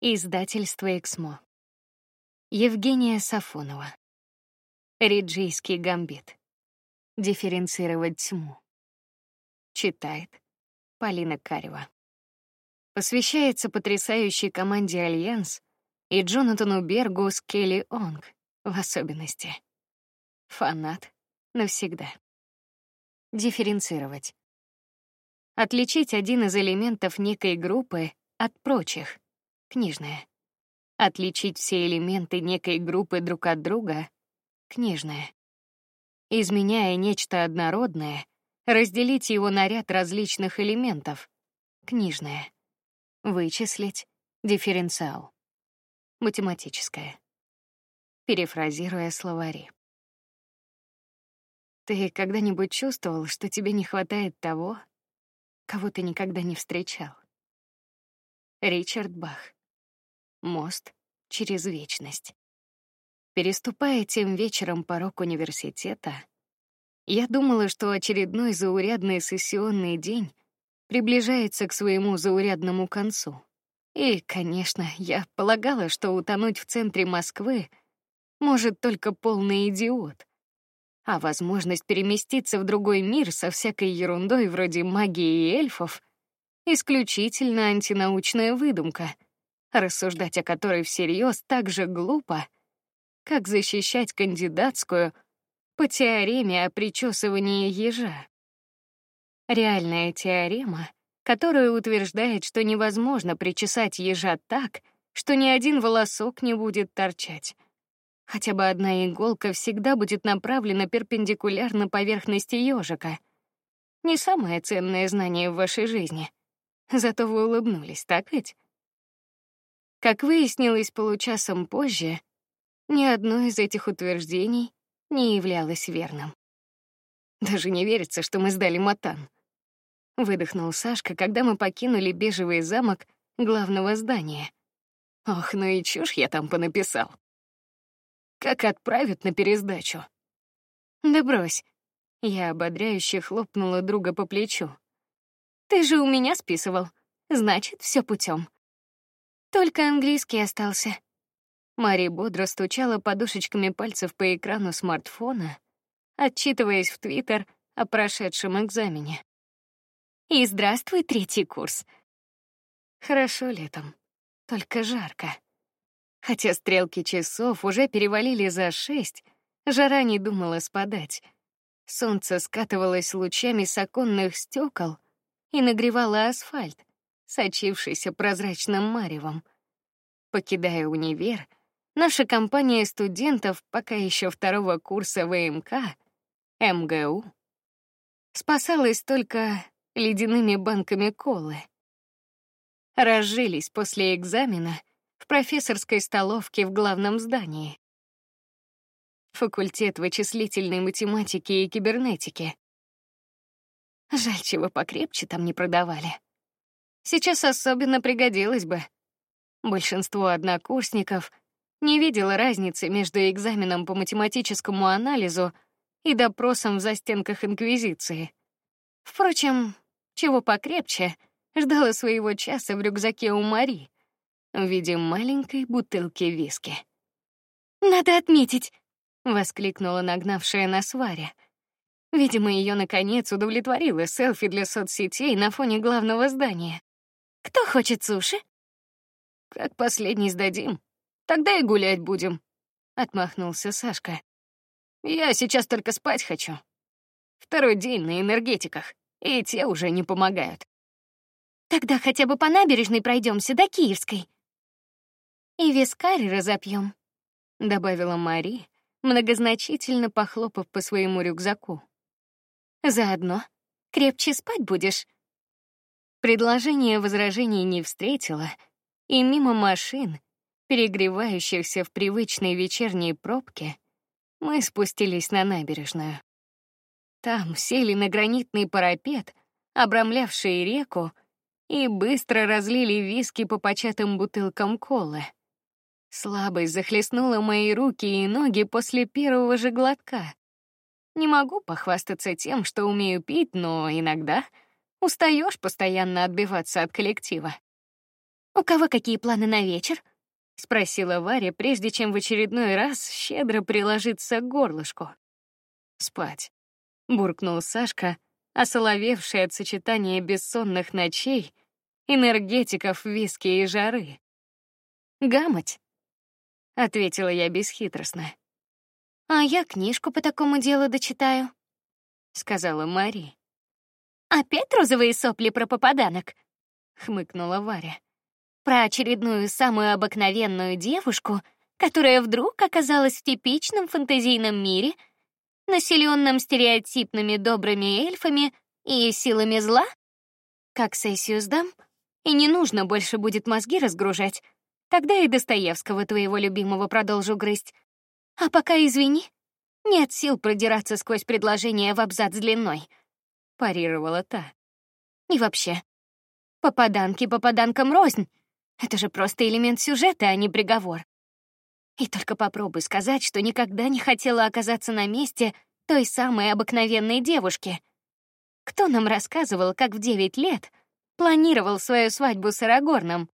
Издательство Эксмо. Евгения Сафонова. Риджийский гамбит. Дифференцировать тьму. Читает Полина Карева. Посвящается потрясающей команде Альянс и Джонатану Бергу с Келли Онг в особенности. Фанат навсегда. Дифференцировать. Отличить один из элементов некой группы от прочих — книжная. Отличить все элементы некой группы друг от друга книжная. Изменяя нечто однородное, разделить его на ряд различных элементов книжная. Вычислить дифференциал. Математическое. Перефразируя словари. Ты когда-нибудь чувствовал, что тебе не хватает того, кого ты никогда не встречал? Ричард Бах. Мост через вечность. Переступая тем вечером порог университета, я думала, что очередной заурядный сессионный день приближается к своему заурядному концу. И, конечно, я полагала, что утонуть в центре Москвы может только полный идиот. А возможность переместиться в другой мир со всякой ерундой вроде магии и эльфов исключительно антинаучная выдумка — рассуждать о которой всерьез так же глупо, как защищать кандидатскую по теореме о причесывании ежа. Реальная теорема, которая утверждает, что невозможно причесать ежа так, что ни один волосок не будет торчать. Хотя бы одна иголка всегда будет направлена перпендикулярно поверхности ежика. Не самое ценное знание в вашей жизни. Зато вы улыбнулись, так ведь? Как выяснилось получасом позже, ни одно из этих утверждений не являлось верным. Даже не верится, что мы сдали Матан. Выдохнул Сашка, когда мы покинули бежевый замок главного здания. Ох, ну и чушь я там понаписал. Как отправят на пересдачу? Да брось. Я ободряюще хлопнула друга по плечу. Ты же у меня списывал. Значит, все путем. Только английский остался. Мари бодро стучала подушечками пальцев по экрану смартфона, отчитываясь в Твиттер о прошедшем экзамене. И здравствуй, третий курс. Хорошо летом, только жарко. Хотя стрелки часов уже перевалили за шесть, жара не думала спадать. Солнце скатывалось лучами с оконных стекол и нагревало асфальт, сочившийся прозрачным маревом. Покидая универ, наша компания студентов пока еще второго курса ВМК, МГУ, спасалась только ледяными банками колы. Разжились после экзамена в профессорской столовке в главном здании. Факультет вычислительной математики и кибернетики. Жаль, чего покрепче там не продавали сейчас особенно пригодилось бы. Большинство однокурсников не видело разницы между экзаменом по математическому анализу и допросом в застенках инквизиции. Впрочем, чего покрепче, ждала своего часа в рюкзаке у Мари в виде маленькой бутылки виски. Надо отметить, воскликнула нагнавшая нас Варя. Видимо, ее наконец удовлетворило селфи для соцсетей на фоне главного здания. Кто хочет суши? Как последний сдадим, тогда и гулять будем, отмахнулся Сашка. Я сейчас только спать хочу. Второй день на энергетиках, и те уже не помогают. Тогда хотя бы по набережной пройдемся до Киевской. И вискарь разопьем, добавила Мари, многозначительно похлопав по своему рюкзаку. Заодно крепче спать будешь. Предложение возражений не встретило, и мимо машин, перегревающихся в привычной вечерней пробке, мы спустились на набережную. Там сели на гранитный парапет, обрамлявший реку, и быстро разлили виски по початым бутылкам колы. Слабость захлестнула мои руки и ноги после первого же глотка. Не могу похвастаться тем, что умею пить, но иногда Устаешь постоянно отбиваться от коллектива. У кого какие планы на вечер? спросила Варя, прежде чем в очередной раз щедро приложиться к горлышку. Спать, буркнул Сашка, осоловевший от сочетания бессонных ночей, энергетиков, виски и жары. Гамать, ответила я бесхитростно. А я книжку по такому делу дочитаю, сказала Мари. Опять розовые сопли про попаданок, хмыкнула Варя. Про очередную самую обыкновенную девушку, которая вдруг оказалась в типичном фэнтезийном мире, населенном стереотипными добрыми эльфами и силами зла. Как сессию сдам, и не нужно больше будет мозги разгружать. Тогда и Достоевского твоего любимого продолжу грызть. А пока извини, нет сил продираться сквозь предложение в абзац длиной парировала та. И вообще, попаданки попаданкам рознь. Это же просто элемент сюжета, а не приговор. И только попробуй сказать, что никогда не хотела оказаться на месте той самой обыкновенной девушки. Кто нам рассказывал, как в девять лет планировал свою свадьбу с Арагорном?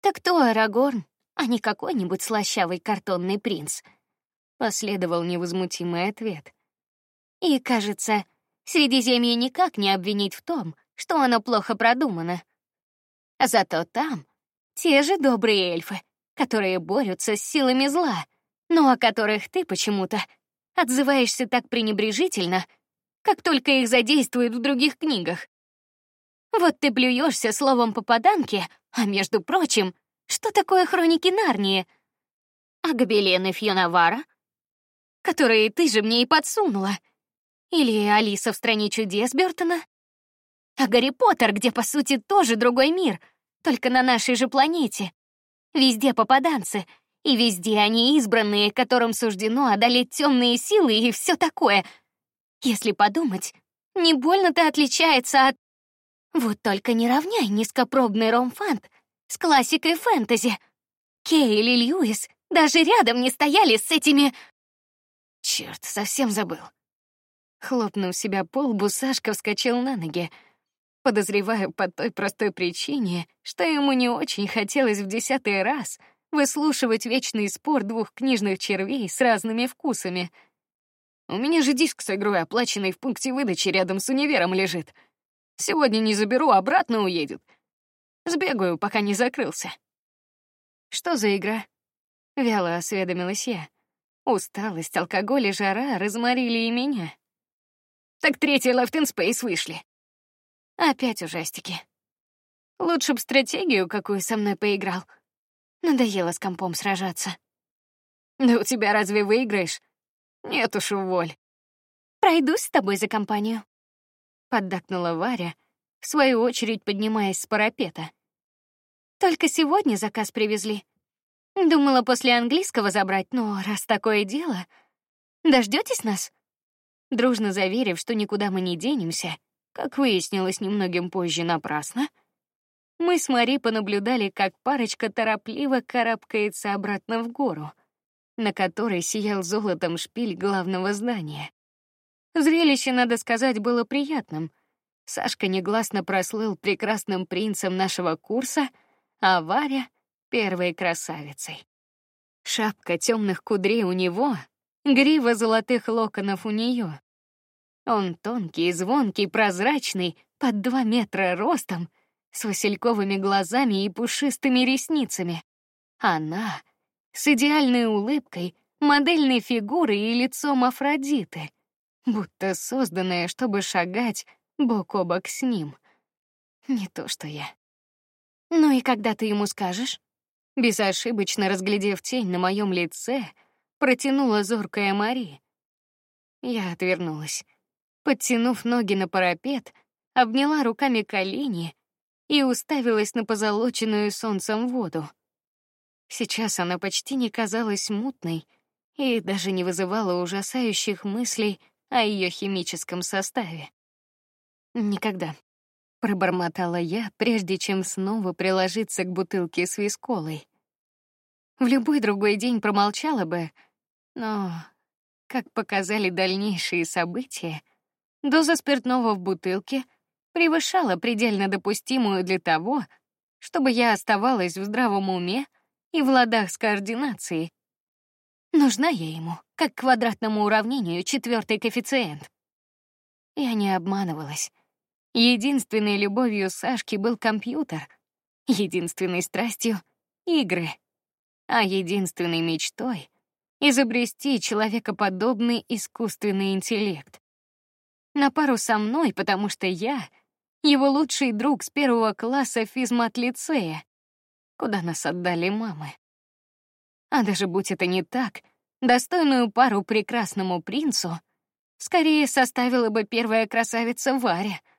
Так кто Арагорн, а не какой-нибудь слащавый картонный принц? Последовал невозмутимый ответ. И, кажется, Средиземье никак не обвинить в том, что оно плохо продумано. Зато там те же добрые эльфы, которые борются с силами зла, но о которых ты почему-то отзываешься так пренебрежительно, как только их задействуют в других книгах. Вот ты плюешься словом попаданки, а между прочим, что такое хроники Нарнии? А гобелены Фьонавара, которые ты же мне и подсунула — или Алиса в стране чудес Бёртона? А Гарри Поттер, где по сути тоже другой мир, только на нашей же планете. Везде попаданцы, и везде они избранные, которым суждено одолеть темные силы и все такое. Если подумать, не больно-то отличается от... Вот только не равняй низкопробный ромфант с классикой фэнтези. Кейл и Льюис даже рядом не стояли с этими... Черт, совсем забыл. Хлопнув себя по лбу, Сашка вскочил на ноги. Подозреваю по той простой причине, что ему не очень хотелось в десятый раз выслушивать вечный спор двух книжных червей с разными вкусами. У меня же диск с игрой, оплаченный в пункте выдачи рядом с универом, лежит. Сегодня не заберу, обратно уедет. Сбегаю, пока не закрылся. Что за игра? Вяло осведомилась я. Усталость, алкоголь и жара разморили и меня. Так третий Left in Space вышли. Опять ужастики. Лучше б стратегию какую со мной поиграл. Надоело с компом сражаться. Да у тебя разве выиграешь? Нет уж, уволь. Пройдусь с тобой за компанию. Поддакнула Варя, в свою очередь поднимаясь с парапета. Только сегодня заказ привезли. Думала после английского забрать, но раз такое дело, дождётесь нас? Дружно заверив, что никуда мы не денемся, как выяснилось немногим позже напрасно, мы с Мари понаблюдали, как парочка торопливо карабкается обратно в гору, на которой сиял золотом шпиль главного здания. Зрелище, надо сказать, было приятным. Сашка негласно прослыл прекрасным принцем нашего курса, а Варя — первой красавицей. Шапка темных кудрей у него, грива золотых локонов у нее. Он тонкий, звонкий, прозрачный, под два метра ростом, с васильковыми глазами и пушистыми ресницами. Она с идеальной улыбкой, модельной фигурой и лицом Афродиты, будто созданная, чтобы шагать бок о бок с ним. Не то что я. Ну и когда ты ему скажешь? Безошибочно разглядев тень на моем лице, протянула зоркая Мари. Я отвернулась. Подтянув ноги на парапет, обняла руками колени и уставилась на позолоченную солнцем воду. Сейчас она почти не казалась мутной и даже не вызывала ужасающих мыслей о ее химическом составе. Никогда, пробормотала я, прежде чем снова приложиться к бутылке с висколой. В любой другой день промолчала бы, но, как показали дальнейшие события, Доза спиртного в бутылке превышала предельно допустимую для того, чтобы я оставалась в здравом уме и в ладах с координацией. Нужна я ему, как квадратному уравнению четвертый коэффициент. Я не обманывалась. Единственной любовью Сашки был компьютер, единственной страстью — игры, а единственной мечтой — изобрести человекоподобный искусственный интеллект. На пару со мной, потому что я — его лучший друг с первого класса физмат-лицея, куда нас отдали мамы. А даже будь это не так, достойную пару прекрасному принцу скорее составила бы первая красавица Варя —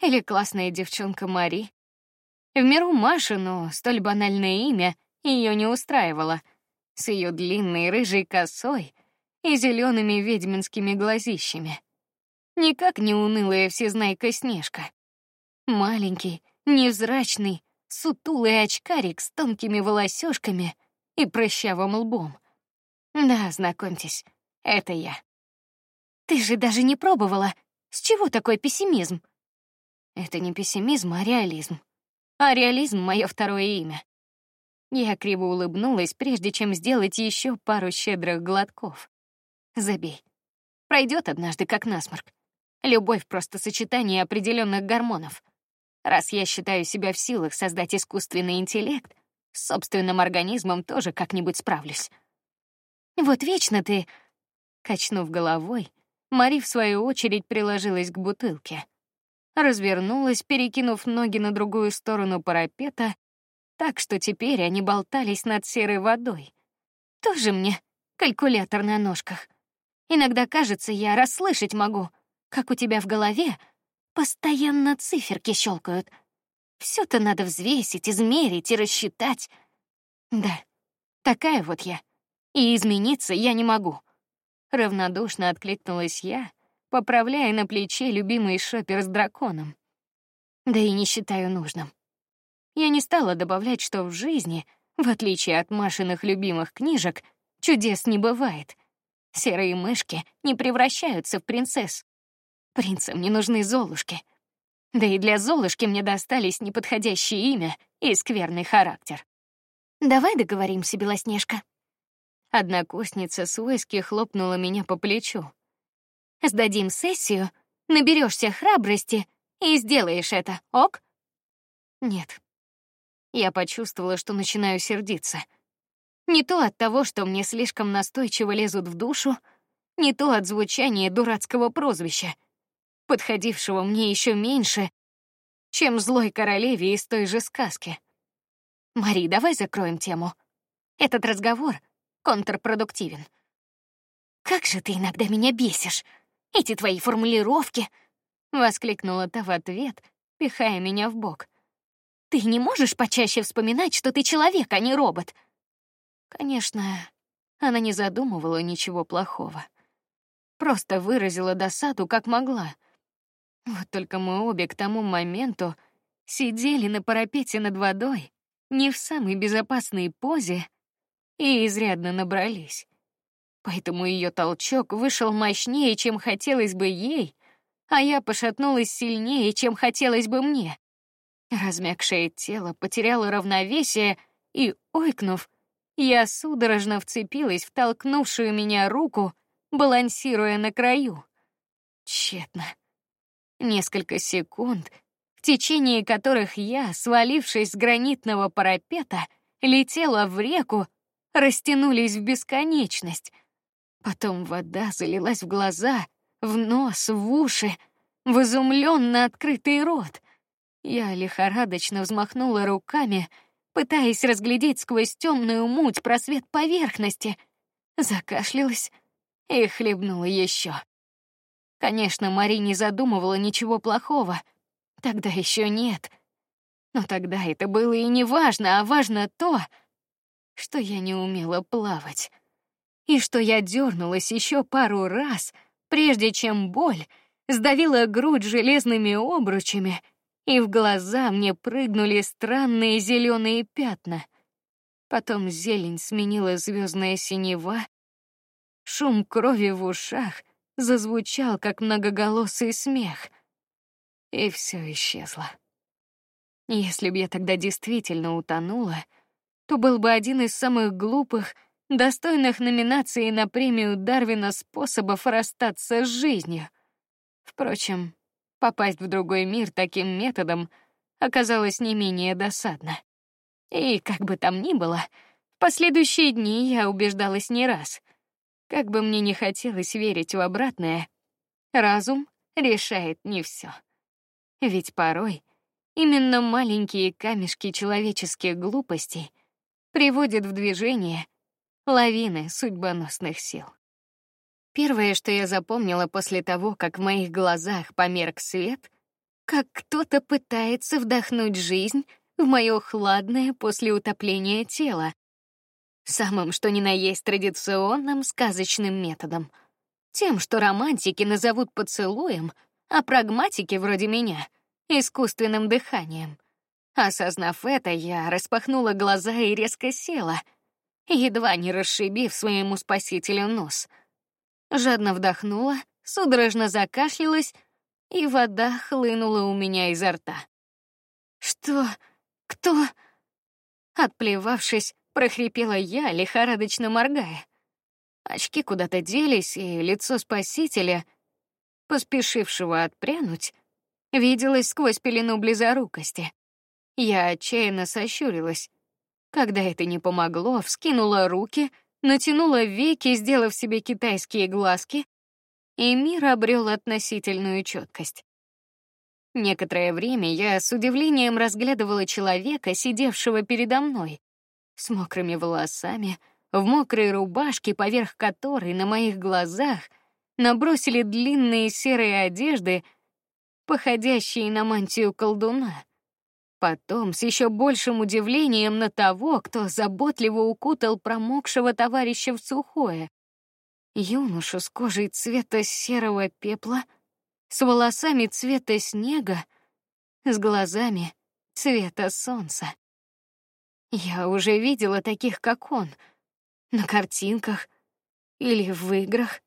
или классная девчонка Мари. В миру Маша, но столь банальное имя ее не устраивало. С ее длинной рыжей косой и зелеными ведьминскими глазищами. Никак не унылая всезнайка Снежка. Маленький, невзрачный, сутулый очкарик с тонкими волосёшками и прыщавым лбом. Да, знакомьтесь, это я. Ты же даже не пробовала. С чего такой пессимизм? Это не пессимизм, а реализм. А реализм — мое второе имя. Я криво улыбнулась, прежде чем сделать еще пару щедрых глотков. Забей. Пройдет однажды, как насморк. Любовь — просто сочетание определенных гормонов. Раз я считаю себя в силах создать искусственный интеллект, с собственным организмом тоже как-нибудь справлюсь. Вот вечно ты... Качнув головой, Мари в свою очередь приложилась к бутылке развернулась, перекинув ноги на другую сторону парапета, так что теперь они болтались над серой водой. Тоже мне калькулятор на ножках. Иногда кажется, я расслышать могу, как у тебя в голове постоянно циферки щелкают. все то надо взвесить, измерить и рассчитать. Да, такая вот я. И измениться я не могу. Равнодушно откликнулась я, поправляя на плече любимый шопер с драконом. Да и не считаю нужным. Я не стала добавлять, что в жизни, в отличие от Машиных любимых книжек, чудес не бывает. Серые мышки не превращаются в принцесс. Принцам не нужны золушки. Да и для Золушки мне достались неподходящее имя и скверный характер. Давай договоримся, Белоснежка. Однокурсница свойски хлопнула меня по плечу. Сдадим сессию, наберешься храбрости и сделаешь это, ок? Нет. Я почувствовала, что начинаю сердиться. Не то от того, что мне слишком настойчиво лезут в душу, не то от звучания дурацкого прозвища, подходившего мне еще меньше, чем злой королеве из той же сказки. Мари, давай закроем тему. Этот разговор контрпродуктивен. Как же ты иногда меня бесишь. Эти твои формулировки, воскликнула та в ответ, пихая меня в бок. Ты не можешь почаще вспоминать, что ты человек, а не робот. Конечно, она не задумывала ничего плохого. Просто выразила досаду, как могла. Вот только мы обе к тому моменту сидели на парапете над водой, не в самой безопасной позе, и изрядно набрались поэтому ее толчок вышел мощнее, чем хотелось бы ей, а я пошатнулась сильнее, чем хотелось бы мне. Размякшее тело потеряло равновесие и, ойкнув, я судорожно вцепилась в толкнувшую меня руку, балансируя на краю. Тщетно. Несколько секунд, в течение которых я, свалившись с гранитного парапета, летела в реку, растянулись в бесконечность — Потом вода залилась в глаза, в нос, в уши, в изумленно открытый рот. Я лихорадочно взмахнула руками, пытаясь разглядеть сквозь темную муть просвет поверхности, закашлялась и хлебнула еще. Конечно, Мари не задумывала ничего плохого. Тогда еще нет. Но тогда это было и не важно, а важно то, что я не умела плавать и что я дернулась еще пару раз, прежде чем боль сдавила грудь железными обручами, и в глаза мне прыгнули странные зеленые пятна. Потом зелень сменила звездная синева, шум крови в ушах зазвучал как многоголосый смех, и все исчезло. Если бы я тогда действительно утонула, то был бы один из самых глупых, достойных номинации на премию Дарвина способов расстаться с жизнью. Впрочем, попасть в другой мир таким методом оказалось не менее досадно. И как бы там ни было, в последующие дни я убеждалась не раз. Как бы мне не хотелось верить в обратное, разум решает не все. Ведь порой именно маленькие камешки человеческих глупостей приводят в движение лавины судьбоносных сил. Первое, что я запомнила после того, как в моих глазах померк свет, как кто-то пытается вдохнуть жизнь в мое хладное после утопления тело, самым что ни на есть традиционным сказочным методом, тем, что романтики назовут поцелуем, а прагматики вроде меня искусственным дыханием. Осознав это, я распахнула глаза и резко села, едва не расшибив своему спасителю нос. Жадно вдохнула, судорожно закашлялась, и вода хлынула у меня изо рта. Что? Кто? Отплевавшись, прохрипела я, лихорадочно моргая. Очки куда-то делись, и лицо спасителя, поспешившего отпрянуть, виделось сквозь пелену близорукости. Я отчаянно сощурилась. Когда это не помогло, вскинула руки, натянула веки, сделав себе китайские глазки, и мир обрел относительную четкость. Некоторое время я с удивлением разглядывала человека, сидевшего передо мной, с мокрыми волосами, в мокрой рубашке, поверх которой на моих глазах набросили длинные серые одежды, походящие на мантию колдуна. Потом с еще большим удивлением на того, кто заботливо укутал промокшего товарища в сухое. Юношу с кожей цвета серого пепла, с волосами цвета снега, с глазами цвета солнца. Я уже видела таких, как он, на картинках или в играх.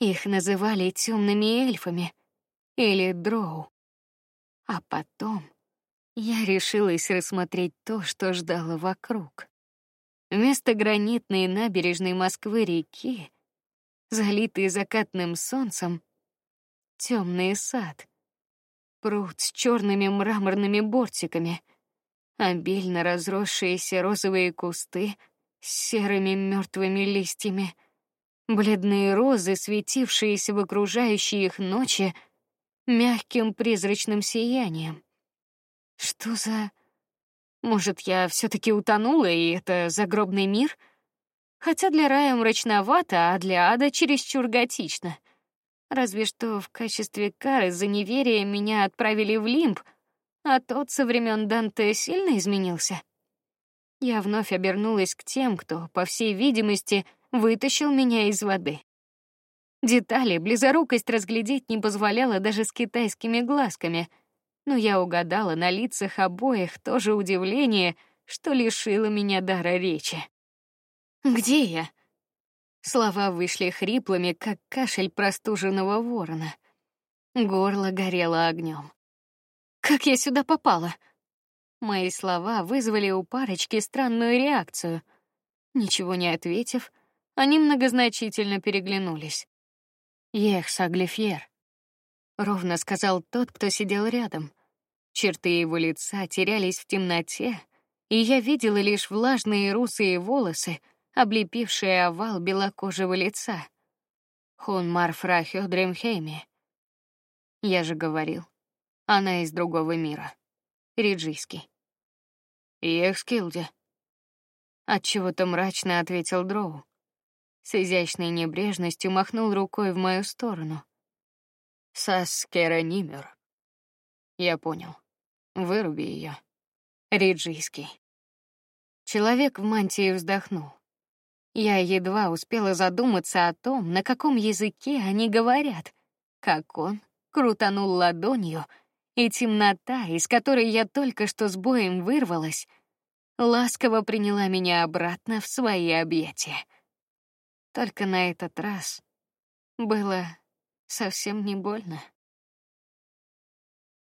Их называли темными эльфами или дроу. А потом я решилась рассмотреть то, что ждало вокруг. Вместо гранитной набережной Москвы реки, залитой закатным солнцем, темный сад, пруд с черными мраморными бортиками — обильно разросшиеся розовые кусты с серыми мертвыми листьями, бледные розы, светившиеся в окружающей их ночи мягким призрачным сиянием. Что за? Может, я все-таки утонула, и это загробный мир? Хотя для рая мрачновато, а для ада чересчур готично. Разве что в качестве кары за неверие меня отправили в лимб — а тот со времен Данте сильно изменился. Я вновь обернулась к тем, кто, по всей видимости, вытащил меня из воды. Детали близорукость разглядеть не позволяла даже с китайскими глазками, но я угадала на лицах обоих тоже удивление, что лишило меня дара речи. Где я? Слова вышли хриплыми, как кашель простуженного ворона. Горло горело огнем. Как я сюда попала? Мои слова вызвали у парочки странную реакцию. Ничего не ответив, они многозначительно переглянулись. "Ех, Саглифьер", ровно сказал тот, кто сидел рядом. Черты его лица терялись в темноте, и я видела лишь влажные русые волосы, облепившие овал белокожего лица. Хон Марфра Хёдремхейме. Я же говорил, она из другого мира. Риджийский. Ехскилде. От чего-то мрачно ответил Дроу. С изящной небрежностью махнул рукой в мою сторону. Саскера Нимер. Я понял. Выруби ее. Риджийский. Человек в мантии вздохнул. Я едва успела задуматься о том, на каком языке они говорят, как он крутанул ладонью и темнота, из которой я только что с боем вырвалась, ласково приняла меня обратно в свои объятия. Только на этот раз было совсем не больно.